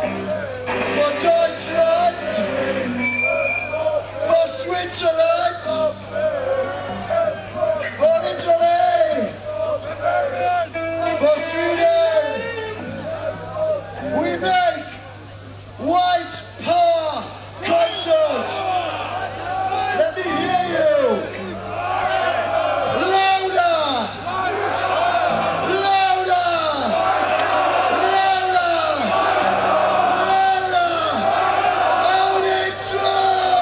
for Deutschland, for Switzerland.